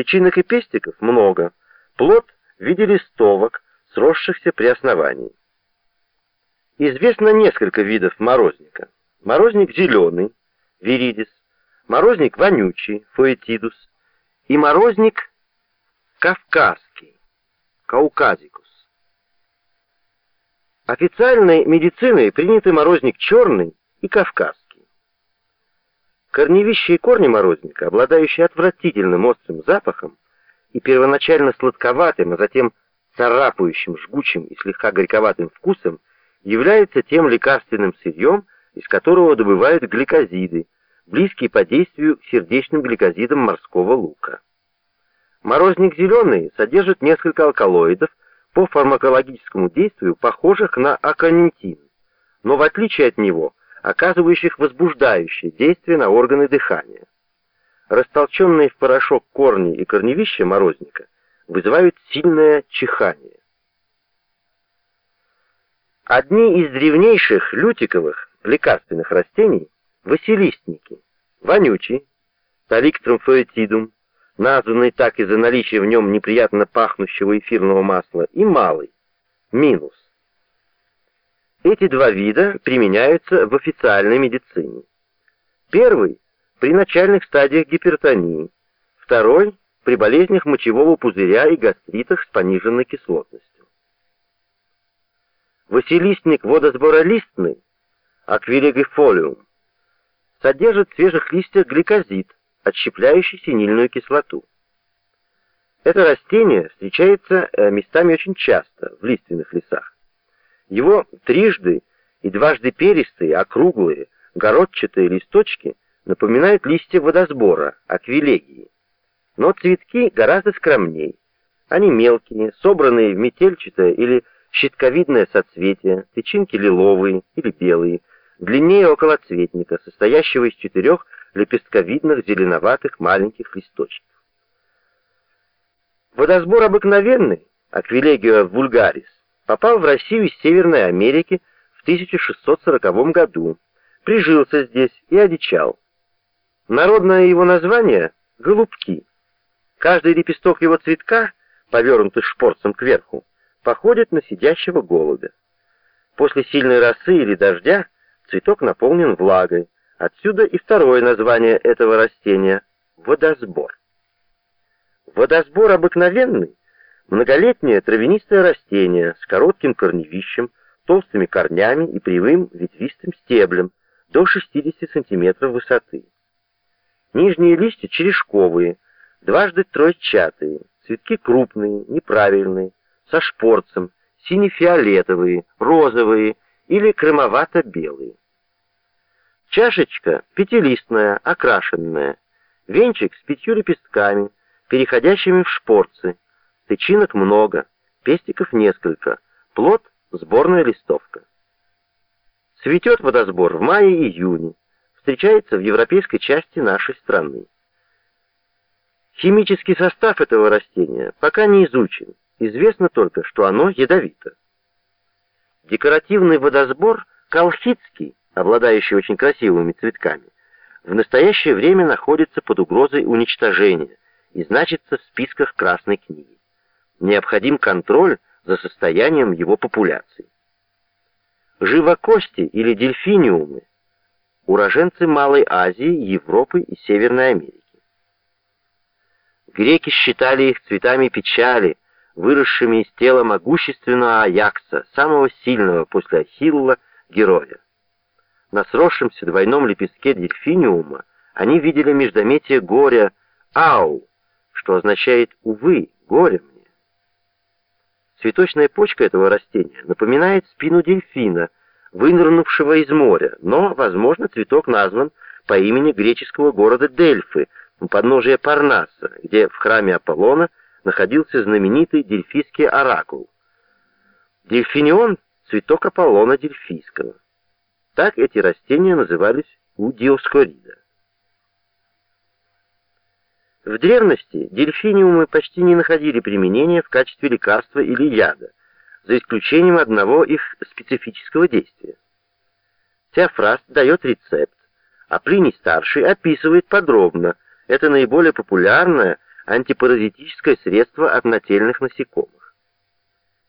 Тычинок и пестиков много. Плод в виде листовок, сросшихся при основании. Известно несколько видов морозника. Морозник зеленый, виридис, морозник вонючий, фоэтидус, и морозник кавказский, кауказикус. Официальной медициной приняты морозник черный и кавказский. Корневища и корни морозника, обладающие отвратительным острым запахом и первоначально сладковатым, а затем царапающим, жгучим и слегка горьковатым вкусом, являются тем лекарственным сырьем, из которого добывают гликозиды, близкие по действию к сердечным гликозидам морского лука. Морозник зеленый содержит несколько алкалоидов, по фармакологическому действию похожих на аконитин, но в отличие от него, оказывающих возбуждающее действие на органы дыхания. Растолченные в порошок корни и корневища морозника вызывают сильное чихание. Одни из древнейших лютиковых лекарственных растений – василистники, вонючий, таликтрум фоэтидум, названный так из-за наличия в нем неприятно пахнущего эфирного масла, и малый, минус. Эти два вида применяются в официальной медицине. Первый – при начальных стадиях гипертонии, второй – при болезнях мочевого пузыря и гастритах с пониженной кислотностью. Василистник водосборолистный, аквилегифолиум, содержит в свежих листьях гликозид, отщепляющий синильную кислоту. Это растение встречается э, местами очень часто в лиственных лесах. Его трижды и дважды перистые, округлые, городчатые листочки напоминают листья водосбора, аквилегии. Но цветки гораздо скромней. Они мелкие, собранные в метельчатое или щитковидное соцветие, тычинки лиловые или белые, длиннее околоцветника, состоящего из четырех лепестковидных зеленоватых маленьких листочков. Водосбор обыкновенный, Аквилегио вульгарис, попал в Россию из Северной Америки в 1640 году, прижился здесь и одичал. Народное его название — голубки. Каждый лепесток его цветка, повернутый шпорцем кверху, походит на сидящего голубя. После сильной росы или дождя цветок наполнен влагой, Отсюда и второе название этого растения — водосбор. Водосбор обыкновенный — многолетнее травянистое растение с коротким корневищем, толстыми корнями и привым ветвистым стеблем до 60 см высоты. Нижние листья черешковые, дважды тройчатые, цветки крупные, неправильные, со шпорцем, сине-фиолетовые, розовые или крымовато-белые. Чашечка пятилистная, окрашенная. Венчик с пятью лепестками, переходящими в шпорцы. Тычинок много, пестиков несколько. Плод — сборная листовка. Цветет водосбор в мае-июне. Встречается в европейской части нашей страны. Химический состав этого растения пока не изучен. Известно только, что оно ядовито. Декоративный водосбор колхидский обладающий очень красивыми цветками, в настоящее время находится под угрозой уничтожения и значится в списках Красной книги. Необходим контроль за состоянием его популяции. Живокости или дельфиниумы – уроженцы Малой Азии, Европы и Северной Америки. Греки считали их цветами печали, выросшими из тела могущественного Аякса, самого сильного после Ахилла героя. На сросшемся двойном лепестке дельфиниума они видели междометие горя «ау», что означает «увы, горе мне». Цветочная почка этого растения напоминает спину дельфина, вынырнувшего из моря, но, возможно, цветок назван по имени греческого города Дельфы, у подножия Парнаса, где в храме Аполлона находился знаменитый дельфийский оракул. Дельфинион — цветок Аполлона Дельфийского. Так эти растения назывались у Диоскорида. В древности дельфиниумы почти не находили применения в качестве лекарства или яда, за исключением одного их специфического действия. Теофраст дает рецепт, а Плиний Старший описывает подробно это наиболее популярное, антипаразитическое средство от нательных насекомых.